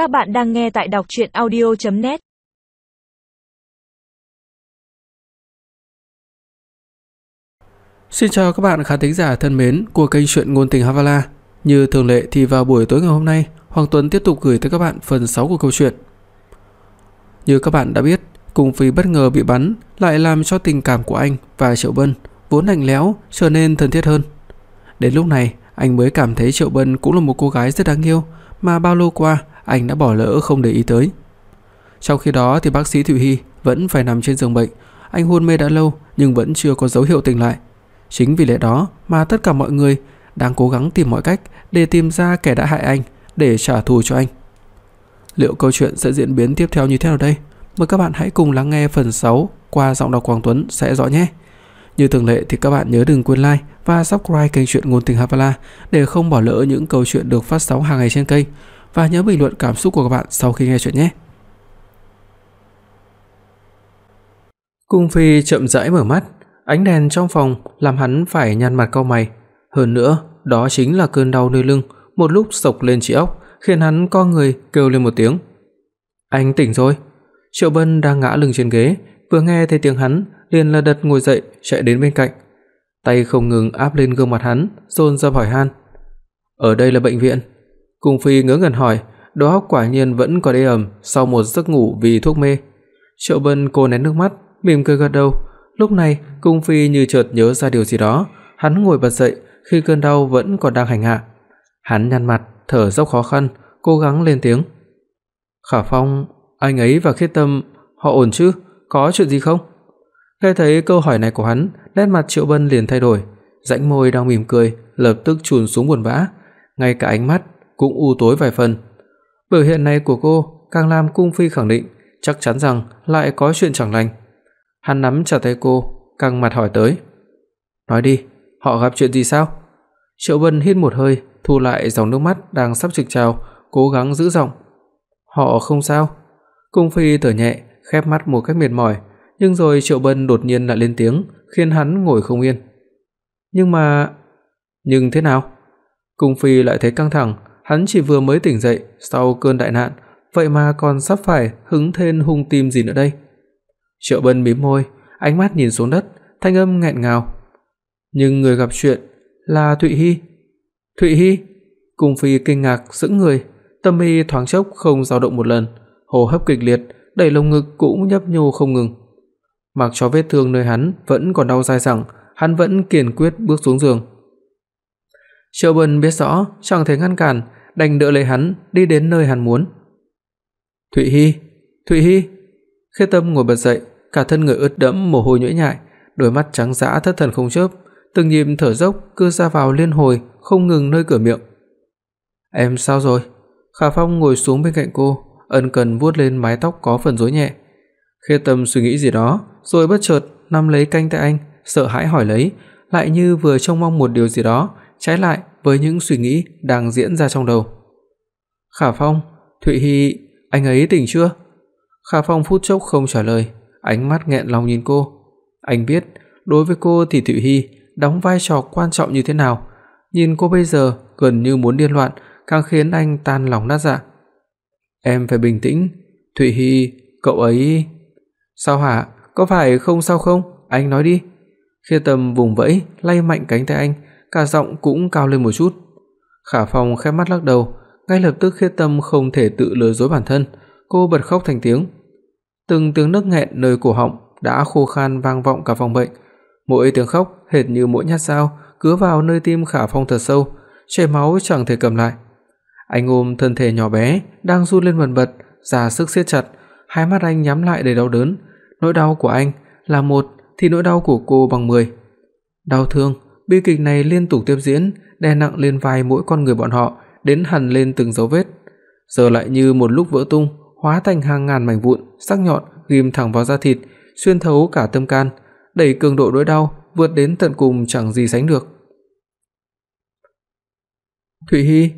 Các bạn đang nghe tại đọc audio net Xin chào các bạn khán thính giả thân mến của kênh truyện ngôn tình Havala. Như thường lệ thì vào buổi tối ngày hôm nay, Hoàng Tuấn tiếp tục gửi tới các bạn phần 6 của câu chuyện. Như các bạn đã biết, Cùng vì bất ngờ bị bắn lại làm cho tình cảm của anh và Triệu Bân vốn lạnh lẽo trở nên thân thiết hơn. Đến lúc này, anh mới cảm thấy Triệu Bân cũng là một cô gái rất đáng yêu mà bao lâu qua anh đã bỏ lỡ không để ý tới. Trong khi đó thì bác sĩ Thụy Hi vẫn phải nằm trên giường bệnh, anh hôn mê đã lâu nhưng vẫn chưa có dấu hiệu tỉnh lại. Chính vì lẽ đó mà tất cả mọi người đang cố gắng tìm mọi cách để tìm ra kẻ đã hại anh để trả thù cho anh. Liệu câu chuyện sẽ diễn biến tiếp theo như thế nào đây? Mời các bạn hãy cùng lắng nghe phần 6 qua giọng đọc Quang Tuấn sẽ rõ nhé. Như thường lệ thì các bạn nhớ đừng quên like và subscribe kênh truyện ngôn tình Havala để không bỏ lỡ những câu chuyện được phát sóng hàng ngày trên kênh và nhớ bình luận cảm xúc của các bạn sau khi nghe chuyện nhé. Cung Phi chậm rãi mở mắt, ánh đèn trong phòng làm hắn phải nhăn mặt cau mày, hơn nữa, đó chính là cơn đau nơi lưng, một lúc sộc lên trí óc, khiến hắn co người kêu lên một tiếng. Anh tỉnh rồi. Triệu Bân đang ngã lưng trên ghế, vừa nghe thấy tiếng hắn, liền là đật ngồi dậy, chạy đến bên cạnh. Tay không ngừng áp lên gương mặt hắn, dồn ra hỏi han. "Ở đây là bệnh viện?" Cung Phi ngớ ngẩn hỏi, đầu óc quả nhiên vẫn còn đê ẩm sau một giấc ngủ vì thuốc mê. Triệu Bân cô nén nước mắt, mỉm cười gật đầu. Lúc này, Cung Phi như chợt nhớ ra điều gì đó, hắn ngồi bật dậy khi cơn đau vẫn còn đang hành hạ. Hắn nhăn mặt, thở dốc khó khăn, cố gắng lên tiếng. "Khả Phong, anh ấy và Khiết Tâm họ ổn chứ? Có chuyện gì không?" Nghe thấy câu hỏi này của hắn, nét mặt Triệu Bân liền thay đổi, rãnh môi đang mỉm cười lập tức chùn xuống buồn bã, ngay cả ánh mắt cũng u tối vài phần. Biểu hiện này của cô càng làm cung phi khẳng định chắc chắn rằng lại có chuyện chẳng lành. Hắn nắm chặt tay cô, căng mặt hỏi tới. "Nói đi, họ gặp chuyện gì sao?" Triệu Vân hít một hơi, thu lại dòng nước mắt đang sắp trực trào, cố gắng giữ giọng. "Họ không sao." Cung phi thở nhẹ, khép mắt một cách mệt mỏi, nhưng rồi Triệu Bân đột nhiên lại lên tiếng, khiến hắn ngồi không yên. "Nhưng mà, nhưng thế nào?" Cung phi lại thấy căng thẳng, hắn chỉ vừa mới tỉnh dậy sau cơn đại nạn, vậy mà còn sắp phải hứng thêm hung tim gì nữa đây. Triệu Bân mím môi, ánh mắt nhìn xuống đất, thanh âm nghẹn ngào. Nhưng người gặp chuyện là Thụy Hi. Thụy Hi? Cung phi kinh ngạc sững người, tâm y thoáng chốc không dao động một lần, hô hấp kịch liệt, đẩy lồng ngực cũng nhấp nhô không ngừng. Mặc cho vết thương nơi hắn vẫn còn đau dai dẳng, hắn vẫn kiên quyết bước xuống giường. Triệu Bân biết rõ chẳng thể ngăn cản, đành đỡ lấy hắn đi đến nơi hắn muốn. "Thụy Hi, Thụy Hi." Khê Tâm ngồi bật dậy, cả thân người ướt đẫm mồ hôi nhễ nhại, đôi mắt trắng dã thất thần không chớp, từng nhịp thở dốc cứ ra vào liên hồi không ngừng nơi cửa miệng. "Em sao rồi?" Khả Phong ngồi xuống bên cạnh cô, ân cần vuốt lên mái tóc có phần rối nhẹ. Khê Tâm suy nghĩ gì đó, rồi bất chợt nắm lấy cánh tay anh, sợ hãi hỏi lấy, lại như vừa trông mong một điều gì đó, trái lại với những suy nghĩ đang diễn ra trong đầu. "Khả Phong, Thụy Hi, anh ấy tỉnh chưa?" Khả Phong phút chốc không trả lời, ánh mắt nghẹn lòng nhìn cô. Anh biết, đối với cô thì Thụy Hi đóng vai trò quan trọng như thế nào, nhìn cô bây giờ gần như muốn điên loạn, càng khiến anh tan lòng nát dạ. "Em phải bình tĩnh, Thụy Hi, cậu ấy..." "Sao hả? Có phải không sao không? Anh nói đi." Khê Tâm vùng vẫy, lay mạnh cánh tay anh, cả giọng cũng cao lên một chút. Khả Phong khép mắt lắc đầu, ngay lập tức Khiết Tâm không thể tự lừa dối bản thân, cô bật khóc thành tiếng. Từng tiếng nấc nghẹn nơi cổ họng đã khô khan vang vọng cả phòng bệnh, mỗi tiếng khóc hệt như mỗi nhát dao cứa vào nơi tim Khả Phong thật sâu, chảy máu chẳng thể cầm lại. Anh ôm thân thể nhỏ bé đang run lên bần bật, ra sức siết chặt, hai mắt anh nhắm lại đầy đau đớn, nỗi đau của anh là một thì nỗi đau của cô bằng 10. Đau thương, bi kịch này liên tục tiếp diễn, đè nặng lên vai mỗi con người bọn họ, đến hằn lên từng dấu vết. Giờ lại như một lúc vỡ tung, hóa thành hàng ngàn mảnh vụn sắc nhọn ghim thẳng vào da thịt, xuyên thấu cả tâm can, đẩy cường độ nỗi đau vượt đến tận cùng chẳng gì sánh được. Thụy Hi,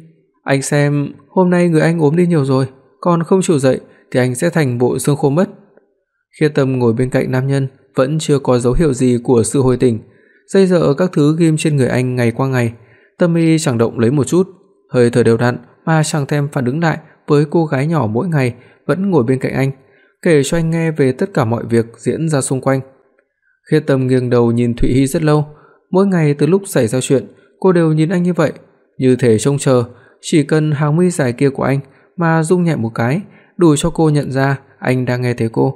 anh xem, hôm nay người anh ốm đi nhiều rồi, còn không chịu dậy thì anh sẽ thành bộ xương khô mất. Khiết Tâm ngồi bên cạnh nam nhân, vẫn chưa có dấu hiệu gì của sự hồi tỉnh, dây dợ các thứ ghim trên người anh ngày qua ngày, tâm y chẳng động lấy một chút, hơi thở đều đặn mà chẳng thèm phản ứng lại với cô gái nhỏ mỗi ngày vẫn ngồi bên cạnh anh, kể cho anh nghe về tất cả mọi việc diễn ra xung quanh. Khiết Tâm nghiêng đầu nhìn Thụy Hi rất lâu, mỗi ngày từ lúc xảy ra chuyện, cô đều nhìn anh như vậy, như thể trông chờ, chỉ cần hàng mi dài kia của anh mà rung nhẹ một cái, đủ cho cô nhận ra anh đang nghe thấy cô.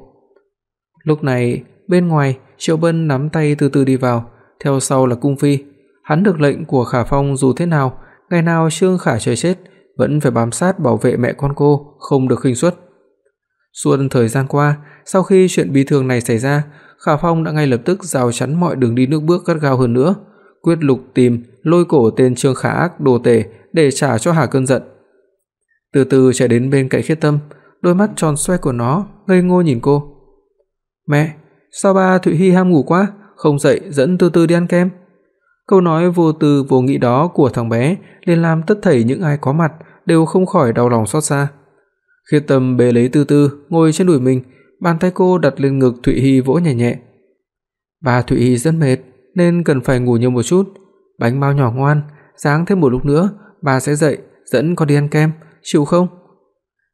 Lúc này, bên ngoài, Triệu Bân nắm tay từ từ đi vào, theo sau là cung phi. Hắn được lệnh của Khả Phong dù thế nào, ngày nào Trương Khả trời chết vẫn phải bám sát bảo vệ mẹ con cô, không được khinh suất. Suốt thời gian qua, sau khi chuyện bí thường này xảy ra, Khả Phong đã ngay lập tức rào chắn mọi đường đi nước bước gắt gao hơn nữa, quyết lục tìm, lôi cổ tên Trương Khả ác đồ tể để trả cho Hà cơn giận. Từ từ chạy đến bên cạnh Khiết Tâm, đôi mắt tròn xoe của nó ngây ngô nhìn cô. "Mẹ, sao ba Thụy Hi ham ngủ quá, không dậy dẫn Từ Từ đi ăn kem?" Câu nói vô tư vô nghĩ đó của thằng bé liền làm tất thảy những ai có mặt đều không khỏi đau lòng xót xa. Khiết Tâm bế lấy Từ Từ ngồi trên đùi mình, bàn tay cô đặt lên ngực Thụy Hi vỗ nhẹ nhẹ. "Bà Thụy Hi rất mệt nên cần phải ngủ nhiều một chút, bánh bao nhỏ ngoan, sáng thêm một lúc nữa bà sẽ dậy dẫn con đi ăn kem, chịu không?"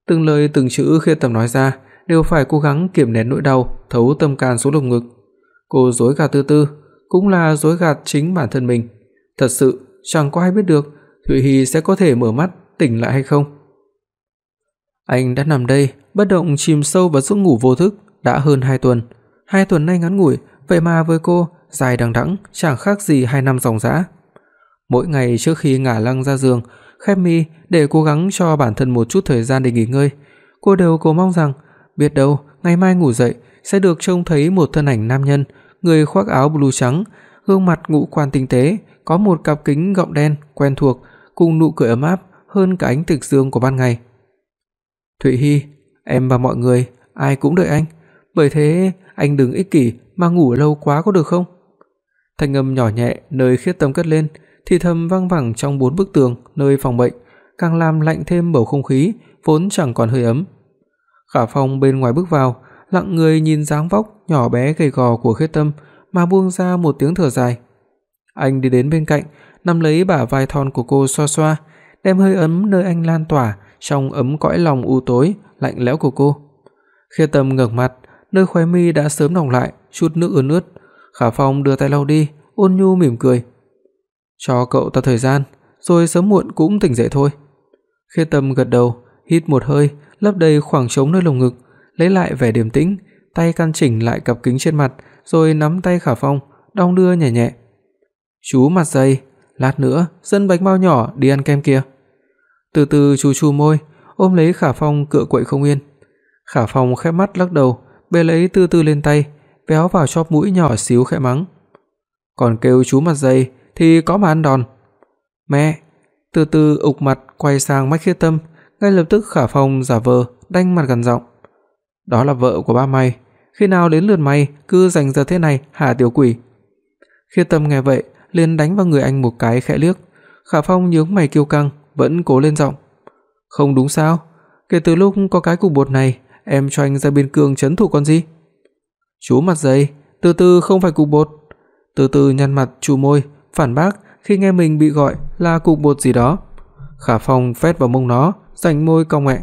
Từng lời từng chữ Khiết Tâm nói ra đều phải cố gắng kiềm nén nỗi đau thấu tâm can xuống lồng ngực. Cô dối gạt Tư Tư, cũng là dối gạt chính bản thân mình. Thật sự chẳng có ai biết được Thụy Hi sẽ có thể mở mắt tỉnh lại hay không. Anh đã nằm đây, bất động chìm sâu vào giấc ngủ vô thức đã hơn 2 tuần. 2 tuần nay ngắn ngủi, vậy mà với cô dài đằng đẵng chẳng khác gì 2 năm dòng dã. Mỗi ngày trước khi ngả lưng ra giường, khép mi để cố gắng cho bản thân một chút thời gian để nghỉ ngơi, cô đều cố mong rằng biết đâu ngày mai ngủ dậy sẽ được trông thấy một thân ảnh nam nhân, người khoác áo blue trắng, gương mặt ngũ quan tinh tế, có một cặp kính gọng đen quen thuộc cùng nụ cười ấm áp hơn cả ánh thực dương của ban ngày. Thụy Hi, em và mọi người ai cũng đợi anh, bởi thế anh đừng ích kỷ mà ngủ lâu quá có được không? Thanh âm nhỏ nhẹ nơi khiết tâm cất lên, thì thầm vang vẳng trong bốn bức tường nơi phòng bệnh, càng làm lạnh thêm bầu không khí vốn chẳng còn hơi ấm. Khả Phong bên ngoài bước vào, lặng người nhìn dáng vóc nhỏ bé gầy gò của Khê Tâm mà buông ra một tiếng thở dài. Anh đi đến bên cạnh, nắm lấy bả vai thon của cô xoa xoa, đem hơi ấm nơi anh lan tỏa trong ấm cõi lòng u tối lạnh lẽo của cô. Khê Tâm ngẩng mặt, nơi khóe mi đã sớm đọng lại chút nước ướt ướt. Khả Phong đưa tay lau đi, ôn nhu mỉm cười. "Cho cậu ta thời gian, rồi sớm muộn cũng tỉnh dậy thôi." Khê Tâm gật đầu, hít một hơi, lấp đầy khoảng trống nơi lồng ngực, lấy lại vẻ điềm tĩnh, tay căn chỉnh lại cặp kính trên mặt, rồi nắm tay Khả Phong, đong đưa nhẹ nhẹ. "Chú mặt dày, lát nữa dẫn bánh bao nhỏ đi ăn kem kia." Từ từ chu chu môi, ôm lấy Khả Phong cựa quậy không yên. Khả Phong khép mắt lắc đầu, bê lấy từ từ lên tay, véo vào chóp mũi nhỏ xíu khẽ mắng. Còn kêu chú mặt dày thì có mà ăn đòn. Mẹ, từ từ ục mặt quay sang Mạch Khiết Tâm, ngay lập tức Khả Phong giả vờ đanh mặt gần giọng. Đó là vợ của ba mày, khi nào đến lượt mày cứ giành giờ thế này hả tiểu quỷ. khi Tâm nghe vậy, liền đánh vào người anh một cái khẽ liếc. Khả Phong nhướng mày kiêu căng, vẫn cố lên giọng. Không đúng sao? Kể từ lúc có cái cục bột này, em cho anh ra biên cương trấn thủ con gì? Chú mặt dày, từ từ không phải cục bột. Từ từ nhăn mặt chu môi, phản bác khi nghe mình bị gọi là cục bột gì đó. Khả Phong phét vào mông nó, rảnh môi cong ngoẹ.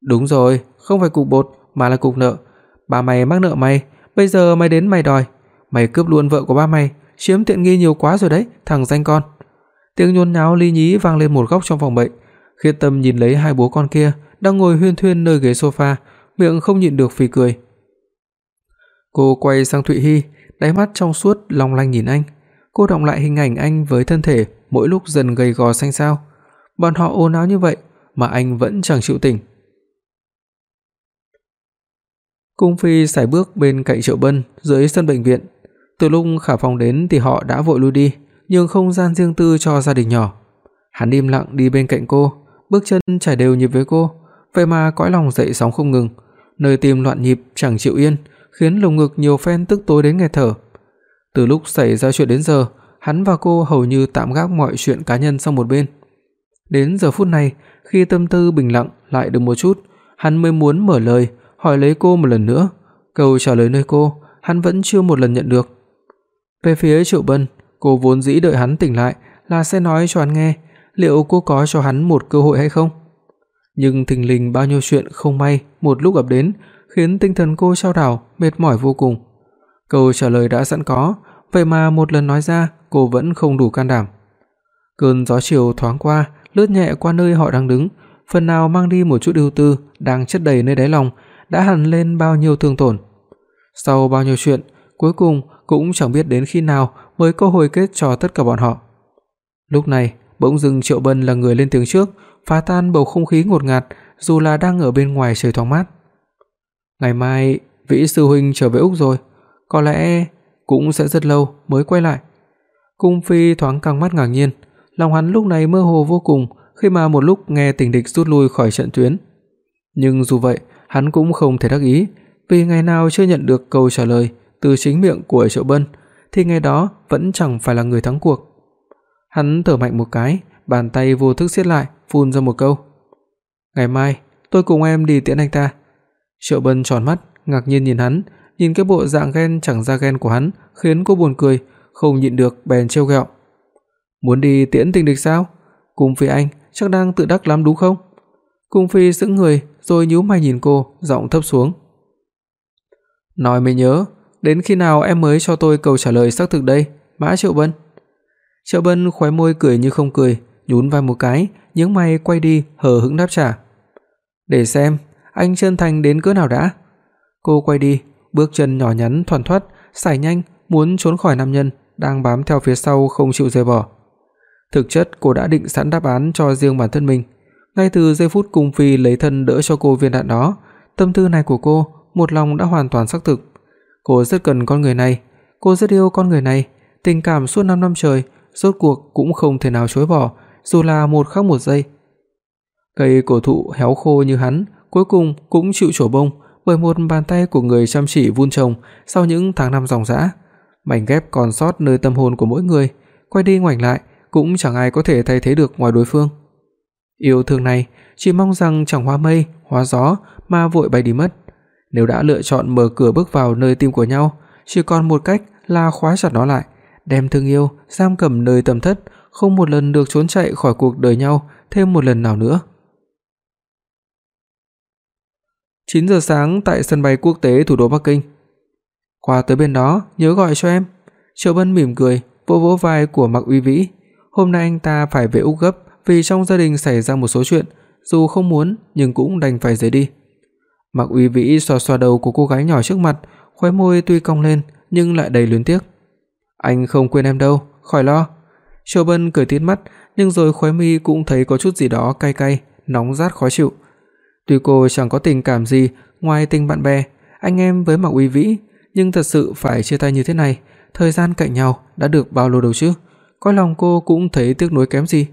Đúng rồi, không phải cục bột mà là cục nợ. Ba mày mắc nợ mày, bây giờ mày đến mày đòi. Mày cướp luôn vợ của ba mày, chiếm tiện nghi nhiều quá rồi đấy, thằng danh con. Tiếng nhốn nháo ly nhí vang lên một góc trong phòng bệnh. Khiết Tâm nhìn lấy hai bố con kia đang ngồi huyên thuyên nơi ghế sofa, miệng không nhịn được phì cười. Cô quay sang Thụy Hi, đáy mắt trong suốt long lanh nhìn anh. Cô đọng lại hình ảnh anh với thân thể mỗi lúc dần gầy gò xanh xao. Bọn họ ồn ào như vậy mà anh vẫn chẳng chịu tỉnh. Cung phi sải bước bên cạnh Triệu Bân dưới sân bệnh viện. Từ lúc Khả Phong đến thì họ đã vội lui đi, nhường không gian riêng tư cho gia đình nhỏ. Hắn im lặng đi bên cạnh cô, bước chân chảy đều nhịp với cô, vậy mà cõi lòng dậy sóng không ngừng, nơi tim loạn nhịp chẳng chịu yên, khiến lồng ngực nhiều phen tức tối đến nghẹt thở. Từ lúc xảy ra chuyện đến giờ, hắn và cô hầu như tạm gác mọi chuyện cá nhân sang một bên. Đến giờ phút này, khi tâm tư bình lặng lại được một chút, hắn mới muốn mở lời, hỏi lấy cô một lần nữa. Câu trả lời nơi cô, hắn vẫn chưa một lần nhận được. Về phía Triệu Bân, cô vốn dĩ đợi hắn tỉnh lại là sẽ nói cho hắn nghe liệu cô có cho hắn một cơ hội hay không. nhưng thình lình bao nhiêu chuyện không may một lúc ập đến, khiến tinh thần cô chao đảo, mệt mỏi vô cùng. Câu trả lời đã sẵn có, vậy mà một lần nói ra, cô vẫn không đủ can đảm. Cơn gió chiều thoáng qua, lướt nhẹ qua nơi họ đang đứng, phần nào mang đi một chút ưu tư đang chất đầy nơi đáy lòng, đã hằn lên bao nhiêu thương tổn. Sau bao nhiêu chuyện, cuối cùng cũng chẳng biết đến khi nào mới có hồi kết cho tất cả bọn họ. Lúc này, bỗng dưng Triệu Bân là người lên tiếng trước, phá tan bầu không khí ngột ngạt, dù là đang ở bên ngoài trời thoáng mát. Ngày mai, Vĩ sư huynh trở về Úc rồi, có lẽ cũng sẽ rất lâu mới quay lại. Cung Phi thoáng căng mắt ngạc nhiên, lòng hắn lúc này mơ hồ vô cùng khi mà một lúc nghe tình địch rút lui khỏi trận tuyến. Nhưng dù vậy, hắn cũng không thể đắc ý, vì ngày nào chưa nhận được câu trả lời từ chính miệng của Triệu Bân thì ngày đó vẫn chẳng phải là người thắng cuộc. Hắn thở mạnh một cái, bàn tay vô thức siết lại, phun ra một câu. "Ngày mai tôi cùng em đi tiễn anh ta." Triệu Bân tròn mắt, ngạc nhiên nhìn hắn, nhìn cái bộ dạng ghen chẳng ra ghen của hắn, khiến cô buồn cười, không nhịn được bèn trêu ghẹo. "Muốn đi tiễn tình địch sao? Cùng với anh, chắc đang tự đắc lắm đúng không?" Cung Phi sững người, rồi nhíu mày nhìn cô, giọng thấp xuống. "Nói mới nhớ, đến khi nào em mới cho tôi câu trả lời xác thực đây, Mã Triệu Bân?" Triệu Bân khóe môi cười như không cười, nhún vai một cái, nhướng mày quay đi, hờ hững đáp trả. "Để xem, anh chân thành đến cỡ nào đã." Cô quay đi, bước chân nhỏ nhắn thoăn thoắt, sải nhanh, muốn trốn khỏi nam nhân đang bám theo phía sau không chịu rời bỏ. Thực chất cô đã định sẵn đáp án cho riêng bản thân mình. Ngay từ giây phút cung phi lấy thân đỡ cho cô viên đạn đó, tâm tư này của cô một lòng đã hoàn toàn xác thực. Cô rất cần con người này, cô rất yêu con người này, tình cảm suốt 5 năm trời rốt cuộc cũng không thể nào chối bỏ, dù là một khắc một giây. Cây cổ thụ héo khô như hắn, cuối cùng cũng chịu trổ bông bởi một bàn tay của người chăm chỉ vun trồng sau những tháng năm ròng rã. Mảnh ghép còn sót nơi tâm hồn của mỗi người, quay đi ngoảnh lại cũng chẳng ai có thể thay thế được ngoài đối phương. Yêu thương này chỉ mong rằng chẳng hóa mây, hóa gió mà vội bay đi mất. Nếu đã lựa chọn mở cửa bước vào nơi tim của nhau, chỉ còn một cách là khóa chặt nó lại, đem thương yêu giam cầm nơi tầm thất, không một lần được trốn chạy khỏi cuộc đời nhau thêm một lần nào nữa. 9 giờ sáng tại sân bay quốc tế thủ đô Bắc Kinh. Qua tới bên đó, nhớ gọi cho em. Triệu Bân mỉm cười, vỗ vỗ vai của Mạc Uy Vĩ. Hôm nay anh ta phải về Úc gấp vì trong gia đình xảy ra một số chuyện, dù không muốn nhưng cũng đành phải rời đi. Mạc Uy Vĩ xoa xoa đầu của cô gái nhỏ trước mặt, khóe môi tuy cong lên nhưng lại đầy luyến tiếc. Anh không quên em đâu, khỏi lo. Triệu Bân cười tít mắt, nhưng rồi khóe mi cũng thấy có chút gì đó cay cay, nóng rát khó chịu. Tuy cô chẳng có tình cảm gì ngoài tình bạn bè, anh em với Mạc Uy Vĩ, nhưng thật sự phải chia tay như thế này, thời gian cạnh nhau đã được bao lâu đâu chứ? Có lòng cô cũng thấy tiếc nuối kém gì.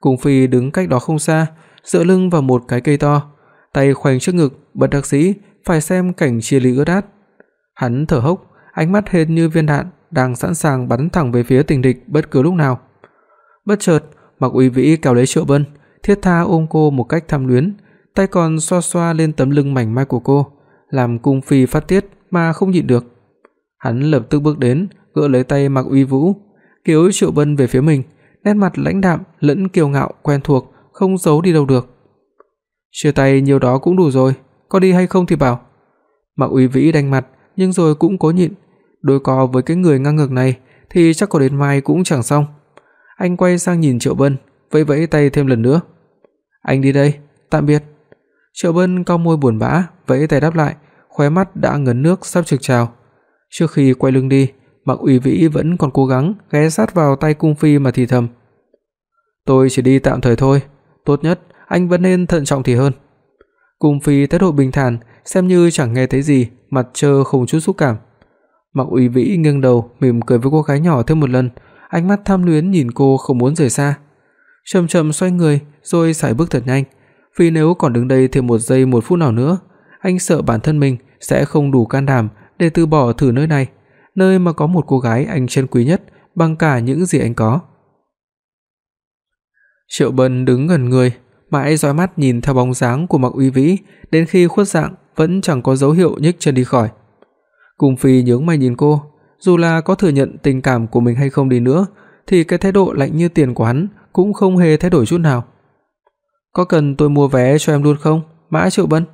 Cung Phi đứng cách đó không xa, dựa lưng vào một cái cây to, tay khoanh trước ngực, bất đắc dĩ phải xem cảnh chia ly ướt át. Hắn thở hốc, ánh mắt hệt như viên đạn đang sẵn sàng bắn thẳng về phía tình địch bất cứ lúc nào. Bất chợt, Mạc Uy Vĩ kéo lấy Triệu Bân, thiết tha ôm cô một cách tham luyến, tay còn xoa xoa lên tấm lưng mảnh mai của cô, làm cung phi phát tiết mà không nhịn được. Hắn lập tức bước đến, gỡ lấy tay Mạc Uy Vũ, kéo Triệu Bân về phía mình, nét mặt lãnh đạm lẫn kiêu ngạo quen thuộc, không giấu đi đâu được. Chia tay nhiều đó cũng đủ rồi, có đi hay không thì bảo. Mạc Uy Vĩ đanh mặt, nhưng rồi cũng cố nhịn, đối co với cái người ngang ngược này thì chắc có đến mai cũng chẳng xong. Anh quay sang nhìn Triệu Bân, vẫy vẫy tay thêm lần nữa. "Anh đi đây, tạm biệt." Triệu Bân cau môi buồn bã, vẫy tay đáp lại, khóe mắt đã ngấn nước sắp trực trào. Trước khi quay lưng đi, Mạc Uy Vĩ vẫn còn cố gắng ghé sát vào tay cung phi mà thì thầm. "Tôi chỉ đi tạm thời thôi, tốt nhất anh vẫn nên thận trọng thì hơn." Cung phi thái độ bình thản, xem như chẳng nghe thấy gì, mặt trơ không chút xúc cảm. Mạc Uy Vĩ nghiêng đầu, mỉm cười với cô gái nhỏ thêm một lần, ánh mắt tham luyến nhìn cô không muốn rời xa. Chậm chậm xoay người, rồi sải bước thật nhanh, vì nếu còn đứng đây thêm một giây một phút nào nữa, anh sợ bản thân mình sẽ không đủ can đảm để từ bỏ thử nơi này, nơi mà có một cô gái anh trân quý nhất bằng cả những gì anh có. Triệu Bân đứng gần người, mãi dõi mắt nhìn theo bóng dáng của Mạc Uy Vĩ, đến khi khuất dạng vẫn chẳng có dấu hiệu nhích chân đi khỏi. Cung Phi nhướng mày nhìn cô, dù là có thừa nhận tình cảm của mình hay không đi nữa, thì cái thái độ lạnh như tiền của hắn cũng không hề thay đổi chút nào. có cần tôi mua vé cho em luôn không, Mã Triệu Bân?"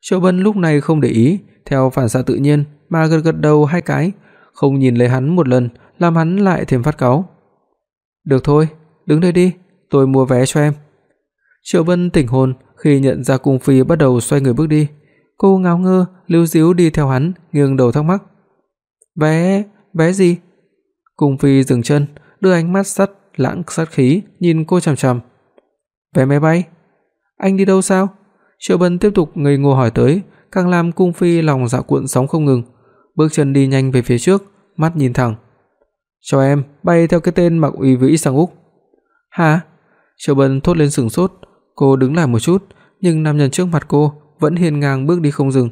Triệu Bân lúc này không để ý, theo phản xạ tự nhiên mà gật gật đầu hai cái, không nhìn lấy hắn một lần, làm hắn lại thêm phát cáu. "Được thôi, đứng đây đi, tôi mua vé cho em." Triệu Vân tỉnh hồn khi nhận ra cung phi bắt đầu xoay người bước đi. Cô ngáo ngơ, lưu díu đi theo hắn, nghiêng đầu thắc mắc. "Vé, vé gì?" Cung phi dừng chân, đưa ánh mắt sắt lãng sát khí nhìn cô chằm chằm. "Vé máy bay?" "Anh đi đâu sao?" Triệu Vân tiếp tục ngây ngô hỏi tới, càng làm cung phi lòng dạ cuộn sóng không ngừng, bước chân đi nhanh về phía trước, mắt nhìn thẳng. "Cho em bay theo cái tên Mạc Uy Vĩ sang Úc." "Hả?" Triệu Bân thốt lên sững sốt, cô đứng lại một chút, nhưng nam nhân trước mặt cô vẫn hiên ngang bước đi không dừng.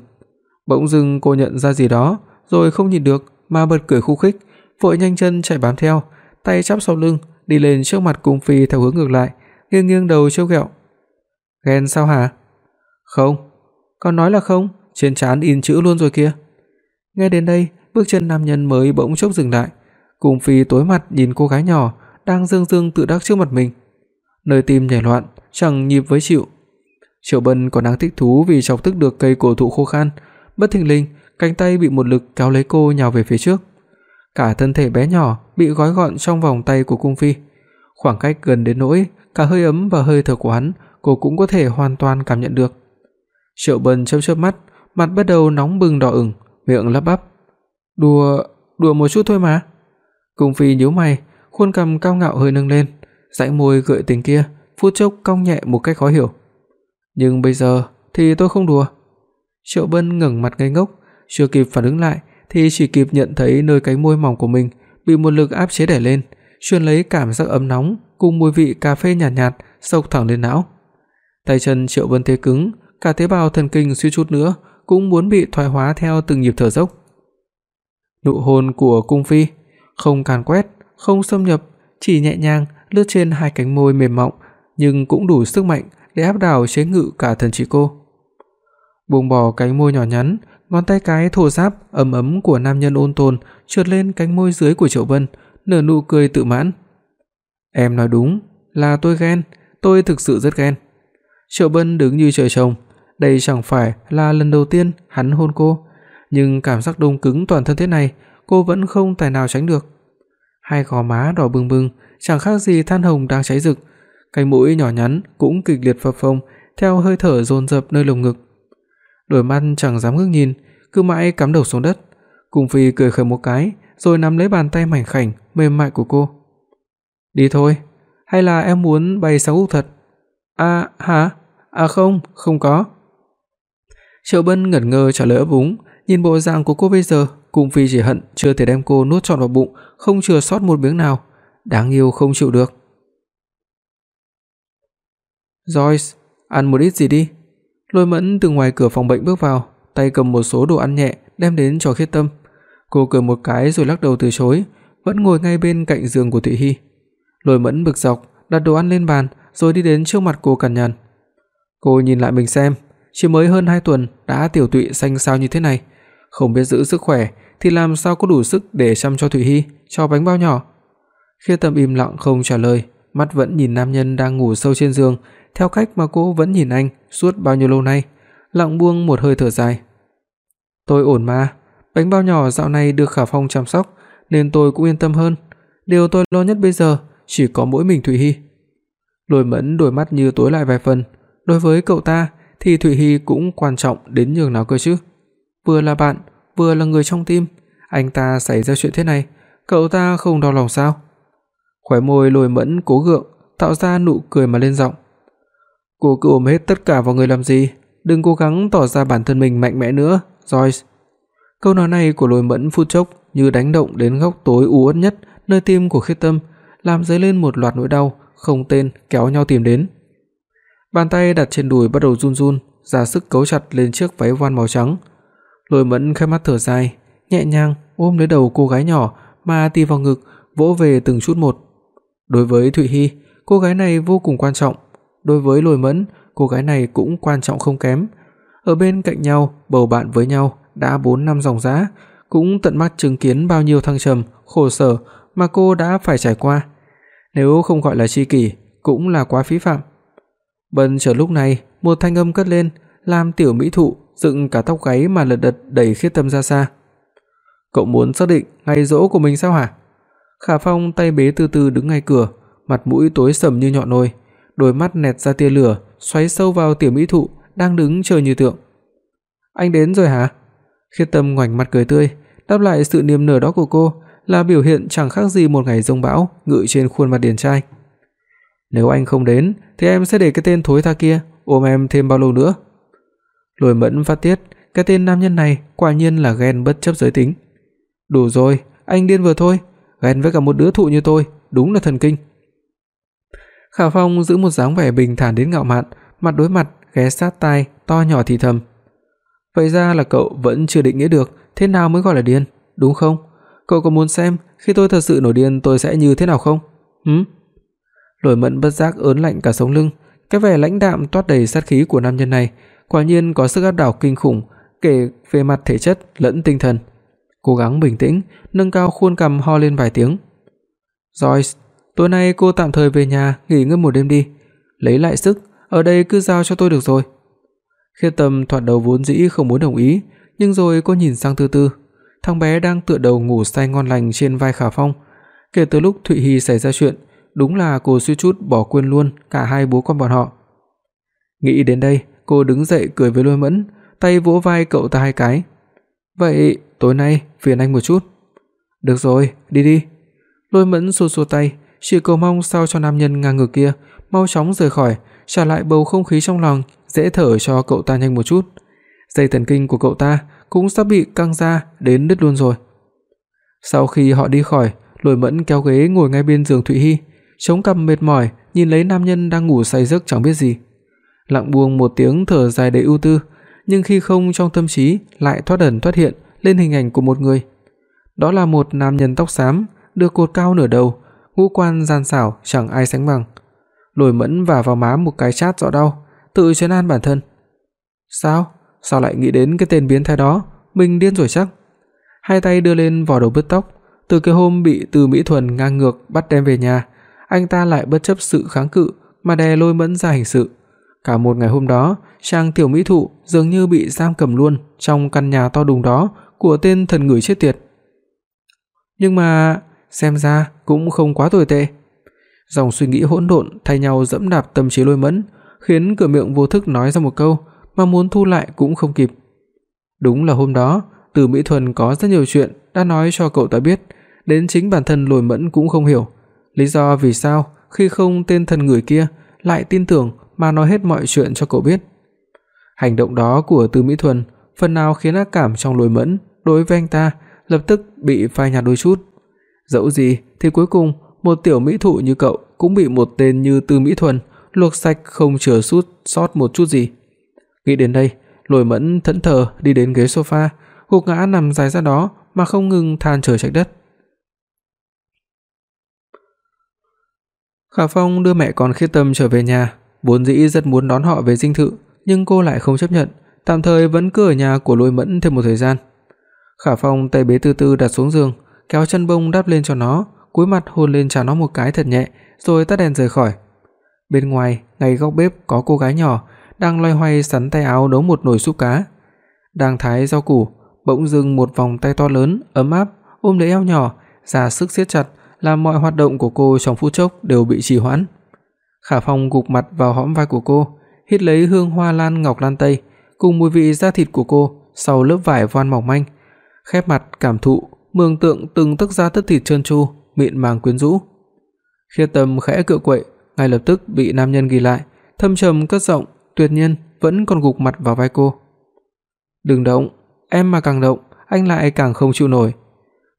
Bỗng dưng cô nhận ra gì đó, rồi không nhịn được mà bật cười khúc khích, vội nhanh chân chạy bám theo, tay chắp sau lưng, đi lên trước mặt cung phi theo hướng ngược lại, nghiêng nghiêng đầu trêu ghẹo. "Ghen sao hả?" "Không." "Con nói là không, trên trán in chữ luôn rồi kìa." Nghe đến đây, bước chân nam nhân mới bỗng chốc dừng lại. Cung phi tối mặt nhìn cô gái nhỏ đang dương dương tự đắc trước mặt mình. Nơi tim nhảy loạn, chẳng nhịp với chịu. Triệu Bân còn đang thích thú vì chọc tức được cây cổ thụ khô khan, bất thình lình, cánh tay bị một lực kéo lấy cô nhào về phía trước. Cả thân thể bé nhỏ bị gói gọn trong vòng tay của cung phi. Khoảng cách gần đến nỗi cả hơi ấm và hơi thở của hắn cô cũng có thể hoàn toàn cảm nhận được. Triệu Bân chớp chớp mắt, mặt bắt đầu nóng bừng đỏ ửng, miệng lắp bắp. "Đùa, đùa một chút thôi mà." Cung phi nhíu mày, khuôn cằm cao ngạo hơi nâng lên, dãy môi gợi tình kia phút chốc cong nhẹ một cách khó hiểu. "Nhưng bây giờ thì tôi không đùa." Triệu Bân ngẩng mặt ngây ngốc, chưa kịp phản ứng lại thì chỉ kịp nhận thấy nơi cánh môi mỏng của mình bị một lực áp chế đè lên, truyền lấy cảm giác ấm nóng cùng mùi vị cà phê nhạt nhạt xộc thẳng lên não. Tay chân Triệu Vân thế cứng, cả tế bào thần kinh suy chút nữa cũng muốn bị thoái hóa theo từng nhịp thở dốc. Nụ hôn của cung phi không càn quét, không xâm nhập, chỉ nhẹ nhàng lướt trên hai cánh môi mềm mọng, nhưng cũng đủ sức mạnh để áp đảo chế ngự cả thần trí cô. Buông bỏ cánh môi nhỏ nhắn, ngón tay cái thô ráp ấm ấm của nam nhân ôn tồn trượt lên cánh môi dưới của Triệu Vân, nở nụ cười tự mãn. "Em nói đúng, là tôi ghen, tôi thực sự rất ghen." Triệu Vân đứng như trời trồng, đây chẳng phải là lần đầu tiên hắn hôn cô, nhưng cảm giác đông cứng toàn thân thế này, cô vẫn không tài nào tránh được. Hai gò má đỏ bừng bừng, chẳng khác gì than hồng đang cháy rực, cánh mũi nhỏ nhắn cũng kịch liệt phập phồng theo hơi thở dồn dập nơi lồng ngực. Đôi mắt chẳng dám ngước nhìn, cứ mãi cắm đầu xuống đất. Cung Phi cười khẩy một cái, rồi nắm lấy bàn tay mảnh khảnh mềm mại của cô. "Đi thôi, hay là em muốn bay sang Úc thật?" "À, hả? À không, không có." Triệu Bân ngẩn ngơ trả lời ấp úng, nhìn bộ dạng của cô bây giờ, Cung Phi chỉ hận chưa thể đem cô nuốt trọn vào bụng, không chừa sót một miếng nào, đáng yêu không chịu được. "Joyce, ăn một ít gì đi." Lôi Mẫn từ ngoài cửa phòng bệnh bước vào, tay cầm một số đồ ăn nhẹ đem đến cho Khiết Tâm. Cô cười một cái rồi lắc đầu từ chối, vẫn ngồi ngay bên cạnh giường của Thụy Hi. Lôi Mẫn bực dọc, đặt đồ ăn lên bàn rồi đi đến trước mặt cô cằn nhằn. Cô nhìn lại mình xem, chỉ mới hơn 2 tuần đã tiểu tụy xanh xao như thế này, không biết giữ sức khỏe thì làm sao có đủ sức để chăm cho Thụy Hi, cho bánh bao nhỏ. Khiết Tâm im lặng không trả lời, mắt vẫn nhìn nam nhân đang ngủ sâu trên giường, theo cách mà cô vẫn nhìn anh suốt bao nhiêu lâu nay, lặng buông một hơi thở dài. Tôi ổn mà, bánh bao nhỏ dạo này được Khả Phong chăm sóc nên tôi cũng yên tâm hơn. Điều tôi lo nhất bây giờ chỉ có mỗi mình Thụy Hi. Lôi Mẫn đôi mắt như tối lại vài phần, đối với cậu ta thì Thụy Hi cũng quan trọng đến nhường nào cơ chứ. Vừa là bạn, vừa là người trong tim, anh ta xảy ra chuyện thế này, cậu ta không đau lòng sao? Khóe môi Lôi Mẫn cố gượng tạo ra nụ cười mà lên giọng. Cô cứ ôm hết tất cả vào người làm gì, đừng cố gắng tỏ ra bản thân mình mạnh mẽ nữa, Joyce. Câu nói này của Lôi Mẫn phút chốc như đánh động đến góc tối u uất nhất nơi tim của Khiết Tâm, làm dấy lên một loạt nỗi đau không tên kéo nhau tìm đến. Bàn tay đặt trên đùi bắt đầu run run, ra sức cấu chặt lên chiếc váy voan màu trắng. Lôi Mẫn khẽ mắt thở dài, nhẹ nhàng ôm lấy đầu cô gái nhỏ mà tì vào ngực, vỗ về từng chút một. Đối với Thụy Hi, cô gái này vô cùng quan trọng, đối với Lôi Mẫn, cô gái này cũng quan trọng không kém. Ở bên cạnh nhau, bầu bạn với nhau đã 4 năm dòng dã, cũng tận mắt chứng kiến bao nhiêu thăng trầm, khổ sở mà cô đã phải trải qua. Nếu không gọi là tri kỷ, cũng là quá phí phạm. Bần chờ lúc này, một thanh âm cất lên, làm tiểu mỹ thụ dựng cả tóc gáy mà lật đật đẩy Khiết Tâm ra xa. "Cậu muốn xác định ngày giỗ của mình sao hả?" Khả Phong tay bế từ từ đứng ngay cửa, mặt mũi tối sầm như nhọn nồi, đôi mắt nẹt ra tia lửa, xoáy sâu vào tiểu mỹ thụ đang đứng chờ như tượng. "Anh đến rồi hả?" Khiết Tâm ngoảnh mặt cười tươi, đáp lại sự niềm nở đó của cô là biểu hiện chẳng khác gì một ngày giông bão ngự trên khuôn mặt điển trai. "Nếu anh không đến thì em sẽ để cái tên thối tha kia ôm em thêm bao lâu nữa?" Lôi Mẫn phát tiết, cái tên nam nhân này quả nhiên là ghen bất chấp giới tính. "Đủ rồi, anh điên vừa thôi, ghen với cả một đứa thụ như tôi, đúng là thần kinh." Khả Phong giữ một dáng vẻ bình thản đến ngạo mạn, mặt đối mặt, ghé sát tai, to nhỏ thì thầm. Vậy ra là cậu vẫn chưa định nghĩa được thế nào mới gọi là điên, đúng không? Cậu có muốn xem khi tôi thật sự nổi điên tôi sẽ như thế nào không? hử Lôi Mẫn bất giác ớn lạnh cả sống lưng, cái vẻ lãnh đạm toát đầy sát khí của nam nhân này, quả nhiên có sức áp đảo kinh khủng, kể về mặt thể chất lẫn tinh thần. Cố gắng bình tĩnh, nâng cao khuôn cằm ho lên vài tiếng. "Joyce, tối nay cô tạm thời về nhà nghỉ ngơi một đêm đi, lấy lại sức, ở đây cứ giao cho tôi được rồi." Khiết Tâm thoạt đầu vốn dĩ không muốn đồng ý, nhưng rồi cô nhìn sang Tư Tư, thằng bé đang tựa đầu ngủ say ngon lành trên vai Khả Phong. Kể từ lúc Thụy Hi xảy ra chuyện, đúng là cô suýt chút bỏ quên luôn cả hai bố con bọn họ. Nghĩ đến đây, cô đứng dậy cười với Lôi Mẫn, tay vỗ vai cậu ta hai cái. "Vậy tối nay phiền anh một chút." "Được rồi, đi đi." Lôi Mẫn xua xua tay, chỉ cầu mong sao cho nam nhân ngang ngược kia mau chóng rời khỏi, trả lại bầu không khí trong lòng dễ thở cho cậu ta nhanh một chút. Dây thần kinh của cậu ta cũng sắp bị căng ra đến đứt luôn rồi. Sau khi họ đi khỏi, Lôi Mẫn kéo ghế ngồi ngay bên giường Thụy Hi, chống cằm mệt mỏi nhìn lấy nam nhân đang ngủ say giấc chẳng biết gì. Lặng buông một tiếng thở dài đầy ưu tư, nhưng khi không trong tâm trí lại thoát ẩn thoát hiện lên hình ảnh của một người. Đó là một nam nhân tóc xám, được cột cao nửa đầu, ngũ quan gian xảo chẳng ai sánh bằng. Lôi Mẫn vả vào má một cái chát rõ đau, tự trấn an bản thân. Sao? Sao lại nghĩ đến cái tên biến thái đó? Mình điên rồi chắc. Hai tay đưa lên vò đầu bứt tóc, từ cái hôm bị Từ Mỹ Thuần ngang ngược bắt đem về nhà, anh ta lại bất chấp sự kháng cự mà đè Lôi Mẫn ra hình sự. Cả một ngày hôm đó, Trang tiểu mỹ thụ dường như bị giam cầm luôn trong căn nhà to đùng đó của tên thần người chết tiệt. Nhưng mà xem ra cũng không quá tồi tệ. Dòng suy nghĩ hỗn độn thay nhau dẫm đạp tâm trí Lôi Mẫn, khiến cửa miệng vô thức nói ra một câu mà muốn thu lại cũng không kịp. Đúng là hôm đó, Từ Mỹ Thuần có rất nhiều chuyện đã nói cho cậu ta biết, đến chính bản thân Lôi Mẫn cũng không hiểu, lý do vì sao khi không tên thần người kia lại tin tưởng mà nói hết mọi chuyện cho cậu biết. Hành động đó của Từ Mỹ Thuần phần nào khiến ác cảm trong Lôi Mẫn đối với anh ta lập tức bị phai nhạt đôi chút. Dẫu gì thì cuối cùng một tiểu mỹ thụ như cậu cũng bị một tên như Từ Mỹ Thuần luộc sạch không chừa sút sót một chút gì. Nghĩ đến đây, Lôi Mẫn thẫn thờ đi đến ghế sofa, gục ngã nằm dài ra đó mà không ngừng than trời trách đất. Khả Phong đưa mẹ con Khiết Tâm trở về nhà, vốn dĩ rất muốn đón họ về dinh thự, nhưng cô lại không chấp nhận, tạm thời vẫn cứ ở nhà của Lôi Mẫn thêm một thời gian. Khả Phong tay bế Tư Tư đặt xuống giường, kéo chân bông đắp lên cho nó, cúi mặt hôn lên trán nó một cái thật nhẹ, rồi tắt đèn rời khỏi. Bên ngoài, ngay góc bếp có cô gái nhỏ đang loay hoay sắn tay áo nấu một nồi súp cá. Đang thái rau củ, bỗng dưng một vòng tay to lớn ấm áp ôm lấy eo nhỏ, ra sức siết chặt, làm mọi hoạt động của cô trong phút chốc đều bị trì hoãn. Khả Phong gục mặt vào hõm vai của cô, hít lấy hương hoa lan ngọc lan tây cùng mùi vị da thịt của cô sau lớp vải voan mỏng manh, khép mặt cảm thụ, mường tượng từng tấc da tất thịt trơn tru, mịn màng quyến rũ. Khiết Tâm khẽ cựa quậy, ngay lập tức bị nam nhân ghi lại, thâm trầm cất giọng, tuyệt nhiên vẫn còn gục mặt vào vai cô. "Đừng động, em mà càng động, anh lại càng không chịu nổi."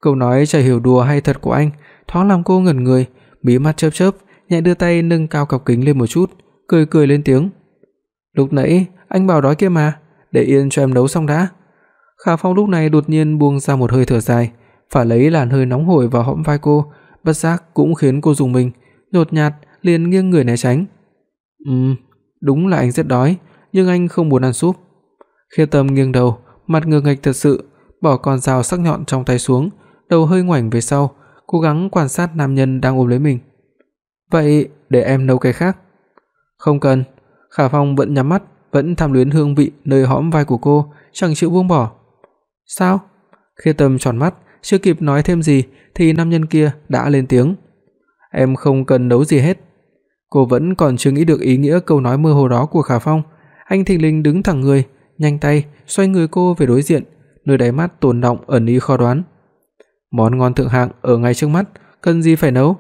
Câu nói chả hiểu đùa hay thật của anh, thoáng làm cô ngẩn người, mí mắt chớp chớp, nhẹ đưa tay nâng cao cặp kính lên một chút, cười cười lên tiếng. "Lúc nãy anh bảo đói kia mà, để yên cho em nấu xong đã." Khả Phong lúc này đột nhiên buông ra một hơi thở dài, phải lấy làn hơi nóng hổi vào hõm vai cô, bất giác cũng khiến cô dùng mình, nhột nhạt liền nghiêng người né tránh. "Ừm, đúng là anh rất đói, nhưng anh không muốn ăn súp." Khê Tâm nghiêng đầu, mặt ngơ nghịch thật sự, bỏ con dao sắc nhọn trong tay xuống, đầu hơi ngoảnh về sau, cố gắng quan sát nam nhân đang ôm lấy mình. "Vậy để em nấu cái khác." "Không cần." Khả Phong vẫn nhắm mắt, vẫn tham luyến hương vị nơi hõm vai của cô, chẳng chịu buông bỏ. "Sao?" khi Tâm tròn mắt, chưa kịp nói thêm gì thì nam nhân kia đã lên tiếng. "Em không cần nấu gì hết." Cô vẫn còn chưa nghĩ được ý nghĩa câu nói mơ hồ đó của Khả Phong, anh thình lình đứng thẳng người, nhanh tay xoay người cô về đối diện, nơi đáy mắt tồn đọng ẩn ý khó đoán. Món ngon thượng hạng ở ngay trước mắt, cần gì phải nấu?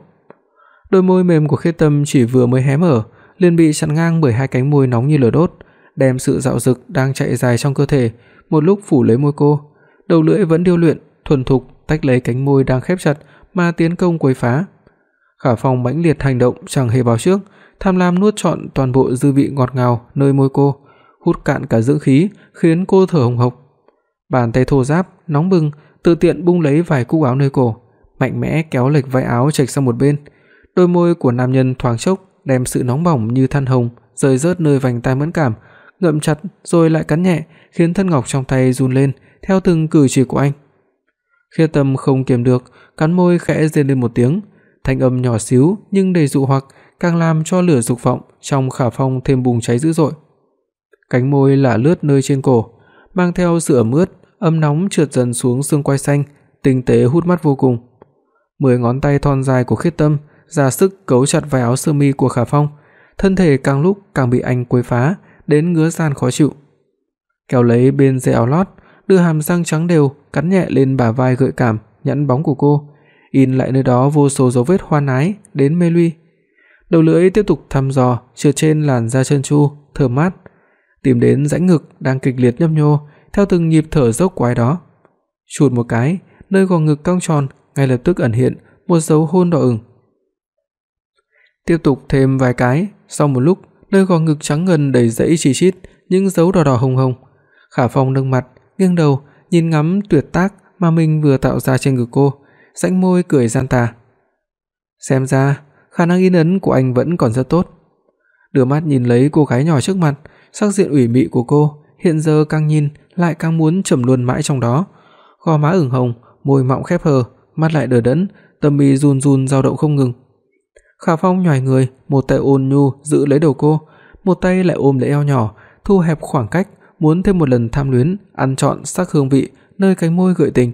Đôi môi mềm của Khiết Tâm chỉ vừa mới hé mở, liền bị chặn ngang bởi hai cánh môi nóng như lửa đốt, đem sự dạo dực đang chạy dài trong cơ thể một lúc phủ lấy môi cô. Đầu lưỡi vẫn điêu luyện, thuần thục tách lấy cánh môi đang khép chặt mà tiến công quấy phá. Khả Phong mãnh liệt hành động chẳng hề báo trước, tham lam nuốt trọn toàn bộ dư vị ngọt ngào nơi môi cô, hút cạn cả dưỡng khí, khiến cô thở hổn hộc. Bàn tay thô ráp, nóng bừng, tự tiện bung lấy vài cúc áo nơi cổ, mạnh mẽ kéo lệch vai áo chệch sang một bên. Đôi môi của nam nhân thoáng chốc đem sự nóng bỏng như than hồng rơi rớt nơi vành tai mẫn cảm, ngậm chặt rồi lại cắn nhẹ, khiến thân ngọc trong tay run lên theo từng cử chỉ của anh. Khê Tâm không kiềm được, cắn môi khẽ rên lên một tiếng, thanh âm nhỏ xíu nhưng đầy dụ hoặc, càng làm cho lửa dục vọng trong Khả Phong thêm bùng cháy dữ dội. Cánh môi lả lướt nơi trên cổ, mang theo sự ẩm ướt, ấm nóng trượt dần xuống xương quai xanh, tinh tế hút mắt vô cùng. Mười ngón tay thon dài của Khiết Tâm ra sức cấu chặt vai áo sơ mi của Khả Phong, thân thể càng lúc càng bị anh quấy phá, đến ngứa ran khó chịu. Kéo lấy bên dây áo lót, đưa hàm răng trắng đều cắn nhẹ lên bả vai gợi cảm, nhẵn bóng của cô, in lại nơi đó vô số dấu vết hoan ái đến mê ly. Đầu lưỡi tiếp tục thăm dò trượt trên làn da trơn tru, thơm mát, tìm đến rãnh ngực đang kịch liệt nhấp nhô theo từng nhịp thở dốc quái đó. Chụt một cái, nơi gò ngực cong tròn ngay lập tức ẩn hiện một dấu hôn đỏ ửng. Tiếp tục thêm vài cái, sau một lúc, nơi gò ngực trắng ngần đầy dãy chi chít những dấu đỏ đỏ hồng hồng. Khả Phong nâng mặt, nghiêng đầu, nhìn ngắm tuyệt tác mà mình vừa tạo ra trên ngực cô, rãnh môi cười gian tà. Xem ra, khả năng in ấn của anh vẫn còn rất tốt. Đưa mắt nhìn lấy cô gái nhỏ trước mặt, sắc diện ủy mị của cô hiện giờ càng nhìn lại càng muốn chìm luôn mãi trong đó. Gò má ửng hồng, môi mọng khép hờ, mắt lại đờ đẫn, tâm mi run run dao động không ngừng. Khả Phong nhòi người, một tay ôn nhu giữ lấy đầu cô, một tay lại ôm lấy eo nhỏ, thu hẹp khoảng cách, muốn thêm một lần tham luyến, ăn trọn sắc hương vị nơi cánh môi gợi tình.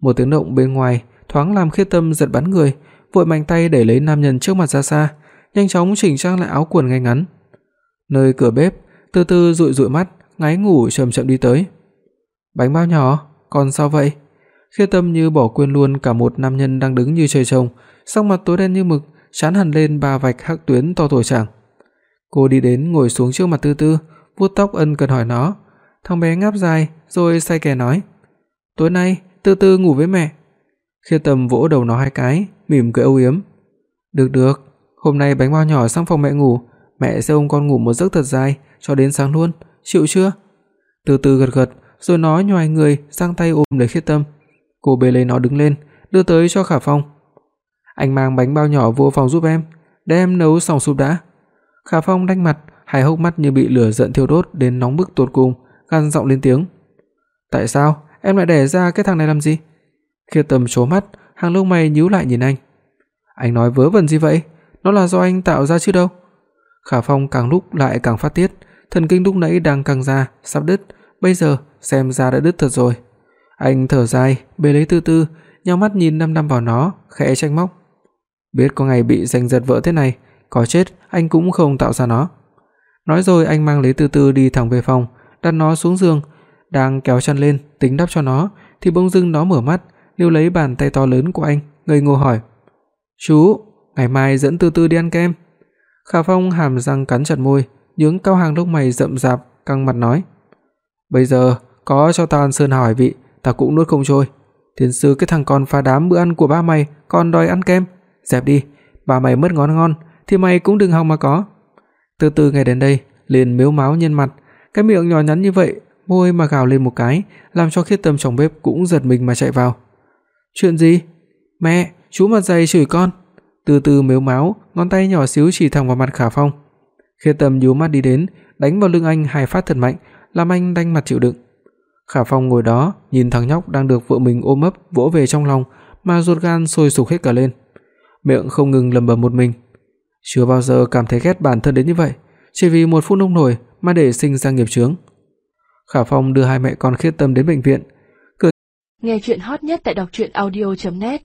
Một tiếng động bên ngoài thoáng làm Khiết Tâm giật bắn người, vội mạnh tay đẩy lấy nam nhân trước mặt ra xa, nhanh chóng chỉnh trang lại áo quần ngay ngắn. Nơi cửa bếp, từ từ dụi dụi mắt, ngáy ngủ chậm chậm đi tới. "Bánh bao nhỏ, còn sao vậy?" Khê Tâm như bỏ quên luôn cả một nam nhân đang đứng như trời trồng, sắc mặt tối đen như mực, chán hằn lên ba vạch hắc tuyến to tuổi chàng. Cô đi đến ngồi xuống trước mặt Tư Tư, vuốt tóc ân cần hỏi nó. Thằng bé ngáp dài rồi say kè nói: "Tối nay Tư Tư ngủ với mẹ." Khê Tâm vỗ đầu nó hai cái, mỉm cười âu yếm. "Được được, hôm nay bánh bao nhỏ sang phòng mẹ ngủ, mẹ sẽ ôm con ngủ một giấc thật dài cho đến sáng luôn, chịu chưa?" Từ từ gật gật, rồi nó nhoài người sang tay ôm lấy Khiết Tâm. Cô bế lấy nó đứng lên, đưa tới cho Khả Phong. "Anh mang bánh bao nhỏ vô phòng giúp em, để em nấu xong súp đã." Khả Phong đanh mặt, hai hốc mắt như bị lửa giận thiêu đốt đến nóng bức tột cùng, gằn giọng lên tiếng. "Tại sao em lại đẻ ra cái thằng này làm gì?" Khiết Tâm trố mắt, hàng lông mày nhíu lại nhìn anh. "Anh nói vớ vẩn gì vậy? Nó là do anh tạo ra chứ đâu." Khả Phong càng lúc lại càng phát tiết, thần kinh lúc nãy đang căng ra, sắp đứt, bây giờ xem ra đã đứt thật rồi. Anh thở dài, bế lấy Tư Tư, nhíu mắt nhìn năm năm vào nó, khẽ trách móc. Biết có ngày bị giành giật vợ thế này, có chết anh cũng không tạo ra nó. Nói rồi anh mang lấy Tư Tư đi thẳng về phòng, đặt nó xuống giường, đang kéo chăn lên tính đắp cho nó thì bỗng dưng nó mở mắt, liêu lấy bàn tay to lớn của anh, ngây ngô hỏi: "Chú, ngày mai dẫn Tư Tư đi ăn kem?" Khả Phong hàm răng cắn chặt môi, nhướng cao hàng lông mày rậm rạp, căng mặt nói: "Bây giờ có cho ta ăn sơn hào hải vị, ta cũng nuốt không trôi. Tiên sư cái thằng con phá đám bữa ăn của ba mày, còn đòi ăn kem, dẹp đi, ba mày mất ngón ngon thì mày cũng đừng hòng mà có." Từ từ ngày đến đây, liền mếu máo nhân mặt, cái miệng nhỏ nhắn như vậy, môi mà gào lên một cái, làm cho Khiết Tâm trong bếp cũng giật mình mà chạy vào. "Chuyện gì? Mẹ, chú mặt dày chửi con." Từ từ mếu máo, ngón tay nhỏ xíu chỉ thẳng vào mặt Khả Phong. Khê Tâm nhíu mắt đi đến, đánh vào lưng anh hai phát thật mạnh, làm anh đanh mặt chịu đựng. Khả Phong ngồi đó, nhìn thằng nhóc đang được vợ mình ôm ấp vỗ về trong lòng, mà ruột gan sôi sục hết cả lên. Miệng không ngừng lẩm bẩm một mình, chưa bao giờ cảm thấy ghét bản thân đến như vậy, chỉ vì một phút nông nổi mà để sinh ra nghiệp chướng. Khả Phong đưa hai mẹ con Khiết Tâm đến bệnh viện. Nghe truyện hot nhất tại doctruyenaudio.net